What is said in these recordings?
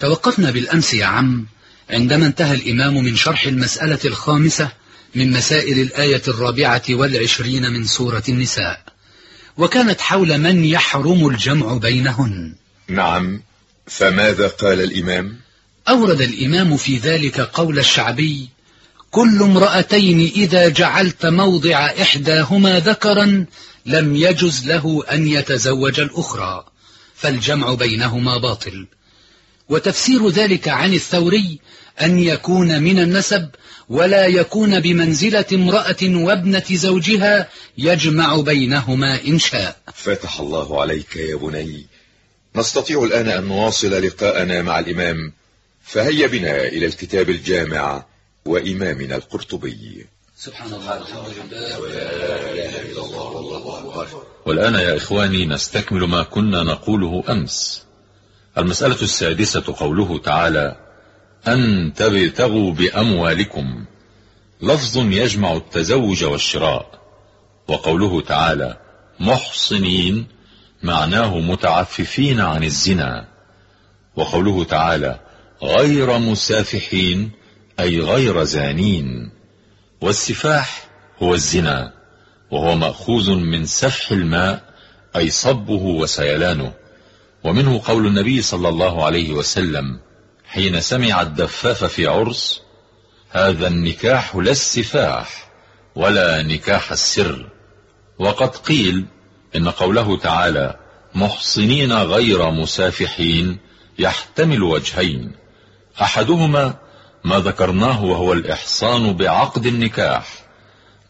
توقفنا بالأمس يا عم. عندما انتهى الإمام من شرح المسألة الخامسة من مسائل الآية الرابعة والعشرين من سورة النساء. وكانت حول من يحرم الجمع بينهن. نعم. فماذا قال الإمام؟ أورد الإمام في ذلك قول الشعبي كل امرأتين إذا جعلت موضع إحداهما ذكرا لم يجز له أن يتزوج الأخرى فالجمع بينهما باطل. وتفسير ذلك عن الثوري أن يكون من النسب ولا يكون بمنزلة امرأة وابنة زوجها يجمع بينهما إن شاء. فتح الله عليك يا بني نستطيع الآن أن نواصل لقاءنا مع الإمام فهيا بنا إلى الكتاب الجامع وإمامنا القرطبي. سبحان الله والآن يا إخواني نستكمل ما كنا نقوله أمس. المسألة السادسة قوله تعالى أن تبتغوا بأموالكم. لفظ يجمع التزوج والشراء. وقوله تعالى محصنين معناه متعففين عن الزنا. وقوله تعالى غير مسافحين أي غير زانين. والسفاح هو الزنا وهو مأخوذ من سفح الماء أي صبه وسيلانه. ومنه قول النبي صلى الله عليه وسلم حين سمع الدفاف في عرس هذا النكاح لا السفاح ولا نكاح السر. وقد قيل إن قوله تعالى محصنين غير مسافحين يحتمل وجهين أحدهما ما ذكرناه وهو الإحصان بعقد النكاح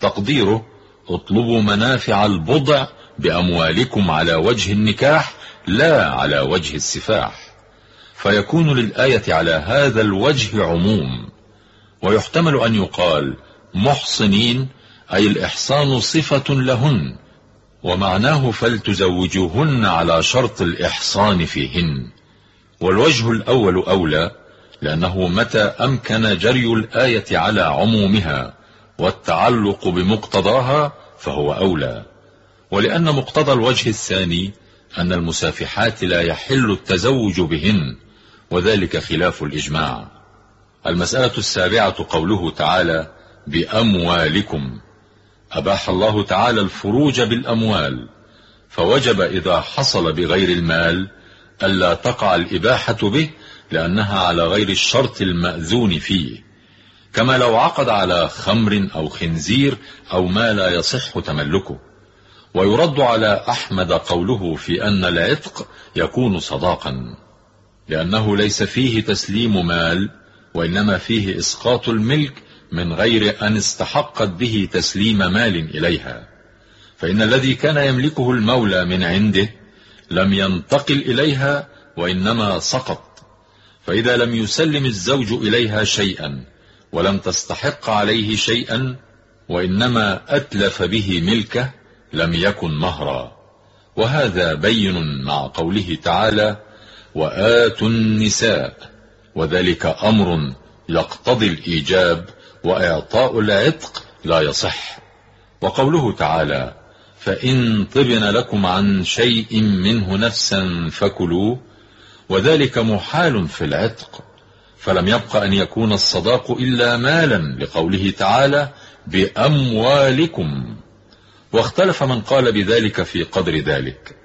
تقديره اطلبوا منافع البضع بأموالكم على وجه النكاح لا على وجه السفاح فيكون للآية على هذا الوجه عموم ويحتمل أن يقال محصنين أي الإحصان صفة لهن ومعناه فلتزوجوهن على شرط الإحصان فيهن. والوجه الأول أولى لأنه متى أمكن جري الآية على عمومها والتعلق بمقتضاها فهو أولى. ولأن مقتضى الوجه الثاني أن المسافحات لا يحل التزوج بهن وذلك خلاف الإجماع. المسألة السابعة قوله تعالى بأموالكم. أباح الله تعالى الفروج بالأموال. فوجب إذا حصل بغير المال ألا تقع الإباحة به لأنها على غير الشرط المأذون فيه. كما لو عقد على خمر أو خنزير أو ما لا يصح تملكه. ويرد على أحمد قوله في أن العتق يكون صداقا لأنه ليس فيه تسليم مال وإنما فيه إسقاط الملك من غير أن استحقت به تسليم مال إليها. فإن الذي كان يملكه المولى من عنده لم ينتقل إليها وإنما سقط. فإذا لم يسلم الزوج إليها شيئا ولم تستحق عليه شيئا وإنما أتلف به ملكه لم يكن مهرا. وهذا بين مع قوله تعالى وآتوا النساء. وذلك أمر يقتضي الإيجاب وإعطاء العتق لا يصح. وقوله تعالى فإن طبن لكم عن شيء منه نفسا فكلوه. وذلك محال في العتق. فلم يبق أن يكون الصداق إلا مالا لقوله تعالى بأموالكم. واختلف من قال بذلك في قدر ذلك.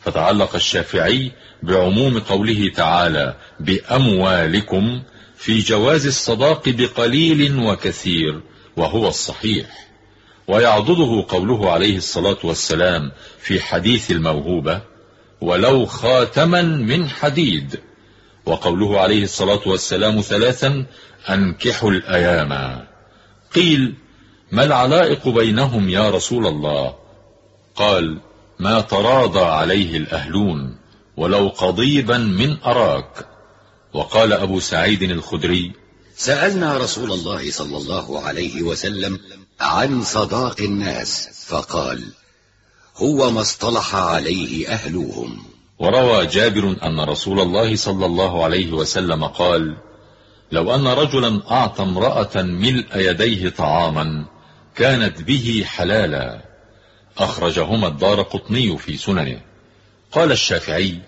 فتعلق الشافعي بعموم قوله تعالى بأموالكم في جواز الصداق بقليل وكثير وهو الصحيح. ويعضده قوله عليه الصلاة والسلام في حديث الموهوبة ولو خاتما من حديد وقوله عليه الصلاة والسلام ثلاثا أنكحوا الأيام قيل ما العلائق بينهم يا رسول الله؟ قال ما تراضى عليه الأهلون ولو قضيبا من أراك. وقال أبو سعيد الخدري سألنا رسول الله صلى الله عليه وسلم عن صداق الناس فقال هو ما اصطلح عليه أهلوهم. وروى جابر أن رسول الله صلى الله عليه وسلم قال لو أن رجلا أعطى امرأة ملء يديه طعاما كانت به حلالا. أخرجهما الدار قطني في سننه. قال الشافعي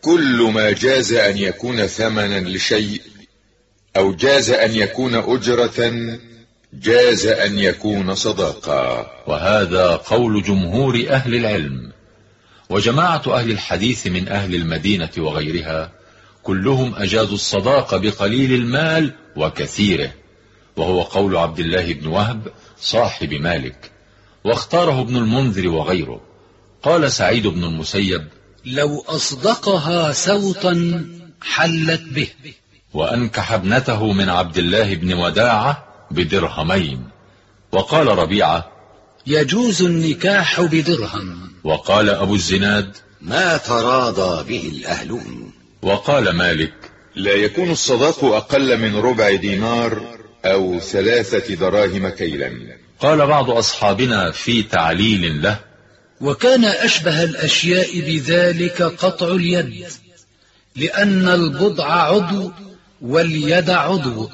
كل ما جاز أن يكون ثمنا لشيء أو جاز أن يكون أجرة جاز أن يكون صداقا. وهذا قول جمهور أهل العلم. وجماعة أهل الحديث من أهل المدينة وغيرها كلهم أجازوا الصداق بقليل المال وكثيره. وهو قول عبد الله بن وهب صاحب مالك واختاره ابن المنذر وغيره. قال سعيد بن المسيب لو أصدقها سوطا حلت به. وأنكح ابنته من عبد الله بن وداعة بدرهمين. وقال ربيعة يجوز النكاح بدرهم. وقال أبو الزناد ما تراضى به الأهلون. وقال مالك لا يكون الصداق أقل من ربع دينار أو ثلاثة دراهم كيلا. قال بعض أصحابنا في تعليل له وكان أشبه الأشياء بذلك قطع اليد لأن البضع عضو واليد عضو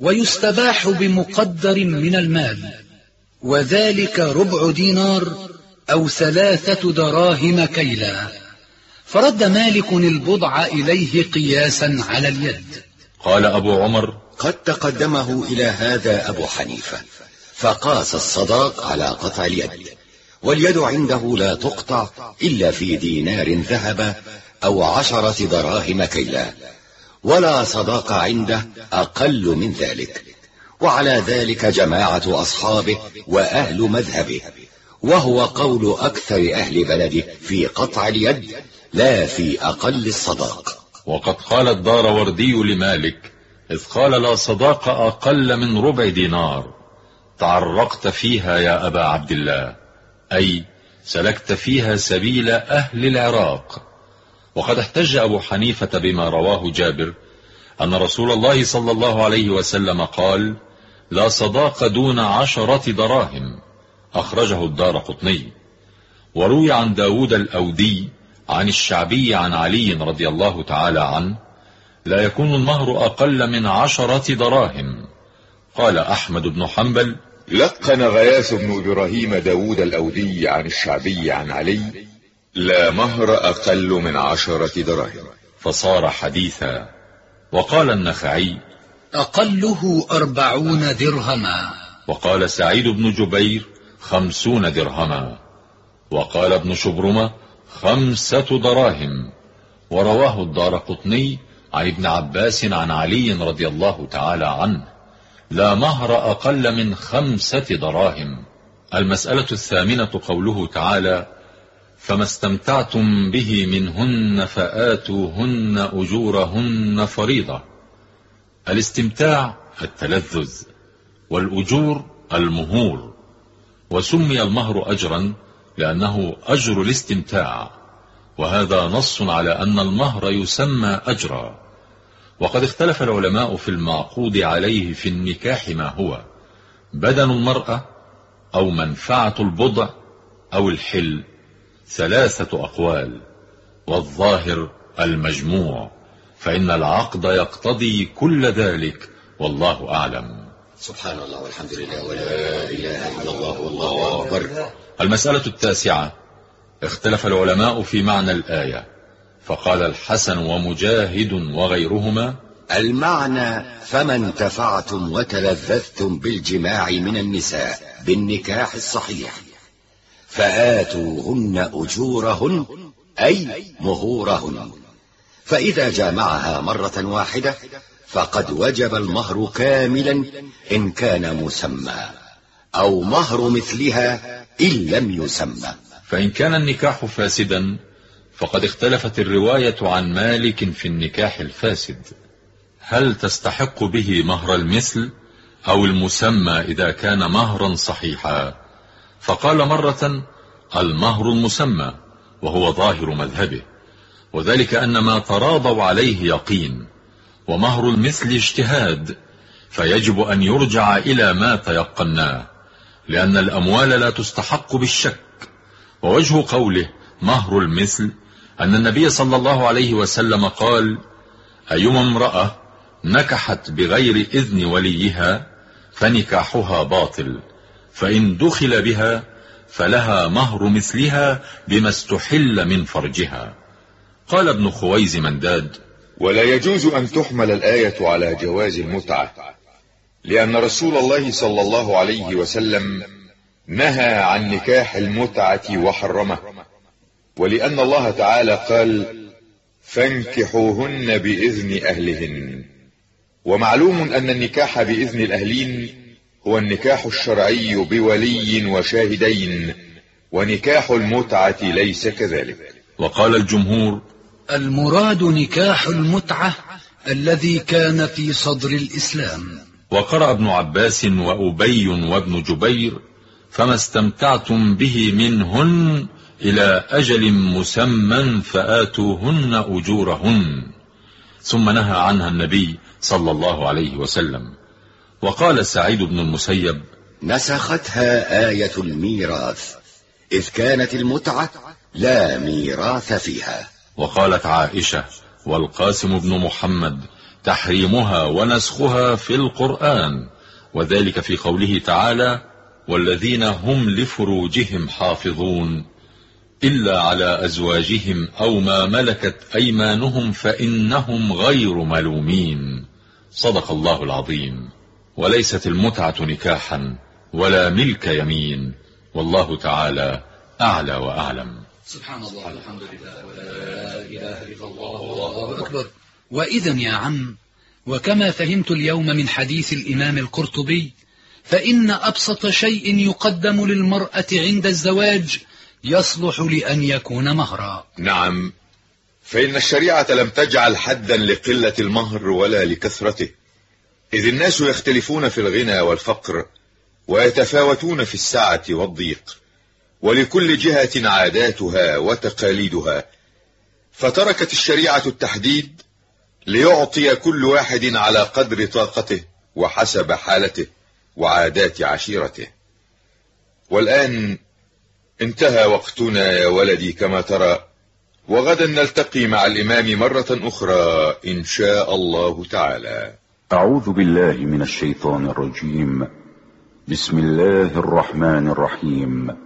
ويستباح بمقدر من المال وذلك ربع دينار أو ثلاثة دراهم كيلا. فرد مالك البضع إليه قياسا على اليد. قال أبو عمر قد تقدمه إلى هذا أبو حنيفة فقاس الصداق على قطع اليد واليد عنده لا تقطع إلا في دينار ذهب أو عشرة دراهم كيلا ولا صداق عنده أقل من ذلك وعلى ذلك جماعة أصحابه وأهل مذهبه وهو قول أكثر أهل بلده في قطع اليد لا في أقل الصداق. وقد قال الدار وردي لمالك إذ قال لا صداق أقل من ربع دينار. تعرقت فيها يا أبا عبد الله أي سلكت فيها سبيل أهل العراق. وقد احتج أبو حنيفة بما رواه جابر أن رسول الله صلى الله عليه وسلم قال لا صداق دون عشرة دراهم أخرجه الدار قطني. وروي عن داود الأودي عن الشعبي عن علي رضي الله تعالى عنه لا يكون المهر أقل من عشرة دراهم. قال أحمد بن حنبل لقن غياث بن إبراهيم داود الأودي عن الشعبي عن علي لا مهر أقل من عشرة دراهم. فصار حديثا. وقال النخعي أقله أربعون درهما. وقال سعيد بن جبير خمسون درهما. وقال ابن شبرمة خمسة دراهم. ورواه الدار قطني عن ابن عباس عن علي رضي الله تعالى عنه. لا مهر أقل من خمسة دراهم. المسألة الثامنة قوله تعالى فما استمتعتم به منهن فآتوهن أجورهن فريضة. الاستمتاع التلذذ والأجور المهور وسمي المهر أجرا لأنه أجر الاستمتاع وهذا نص على أن المهر يسمى أجرا. وقد اختلف العلماء في المعقود عليه في النكاح ما هو بدن المرأة أو منفعة البضع أو الحل ثلاثة أقوال. والظاهر المجموع فإن العقد يقتضي كل ذلك والله أعلم. سبحان الله والحمد لله ولا إله إلا الله والله أكبر. المسألة التاسعة اختلف العلماء في معنى الآية. فقال الحسن ومجاهد وغيرهما المعنى فما انتفعتم وتلذذتم بالجماع من النساء بالنكاح الصحيح فآتوهن أجورهن أي مهورهن. فإذا جامعها مرة واحدة فقد وجب المهر كاملا إن كان مسمى أو مهر مثلها إن لم يسمى. فإن كان النكاح فاسدا فقد اختلفت الرواية عن مالك في النكاح الفاسد. هل تستحق به مهر المثل أو المسمى إذا كان مهرا صحيحا؟ فقال مرة المهر المسمى وهو ظاهر مذهبه. وذلك أن ما تراضوا عليه يقين. ومهر المثل اجتهاد فيجب أن يرجع إلى ما تيقناه. لأن الأموال لا تستحق بالشك. ووجه قوله مهر المثل أن النبي صلى الله عليه وسلم قال أيما امرأة نكحت بغير إذن وليها فنكاحها باطل فإن دخل بها فلها مهر مثلها بما استحل من فرجها. قال ابن خويز منداد ولا يجوز أن تحمل الآية على جواز المتعة. لأن رسول الله صلى الله عليه وسلم نهى عن نكاح المتعة وحرمه. ولأن الله تعالى قال فانكحوهن بإذن أهلهن. ومعلوم أن النكاح بإذن الأهلين هو النكاح الشرعي بولي وشاهدين ونكاح المتعة ليس كذلك. وقال الجمهور المراد نكاح المتعة الذي كان في صدر الإسلام. وقرأ ابن عباس وأبي وابن جبير فما استمتعتم به منهن إلى أجل مسمى فآتوهن أجورهن. ثم نهى عنها النبي صلى الله عليه وسلم. وقال سعيد بن المسيب نسختها آية الميراث إذ كانت المتعة لا ميراث فيها. وقالت عائشة والقاسم بن محمد تحريمها ونسخها في القرآن وذلك في قوله تعالى والذين هم لفروجهم حافظون إلا على أزواجهم أو ما ملكت أيمانهم فإنهم غير ملومين. صدق الله العظيم. وليست المتعة نكاحا ولا ملك يمين والله تعالى أعلى وأعلم. سبحان الله الحمد لله ولا إله إلا الله والله أكبر. وإذا يا عم وكما فهمت اليوم من حديث الإمام القرطبي فإن أبسط شيء يقدم للمرأة عند الزواج يصلح لأن يكون مهرا. نعم. فإن الشريعة لم تجعل حدا لقلة المهر ولا لكثرته. إذ الناس يختلفون في الغنى والفقر ويتفاوتون في السعة والضيق ولكل جهة عاداتها وتقاليدها. فتركت الشريعة التحديد ليعطي كل واحد على قدر طاقته وحسب حالته وعادات عشيرته. والآن انتهى وقتنا يا ولدي كما ترى وغدا نلتقي مع الإمام مرة أخرى إن شاء الله تعالى. أعوذ بالله من الشيطان الرجيم. بسم الله الرحمن الرحيم.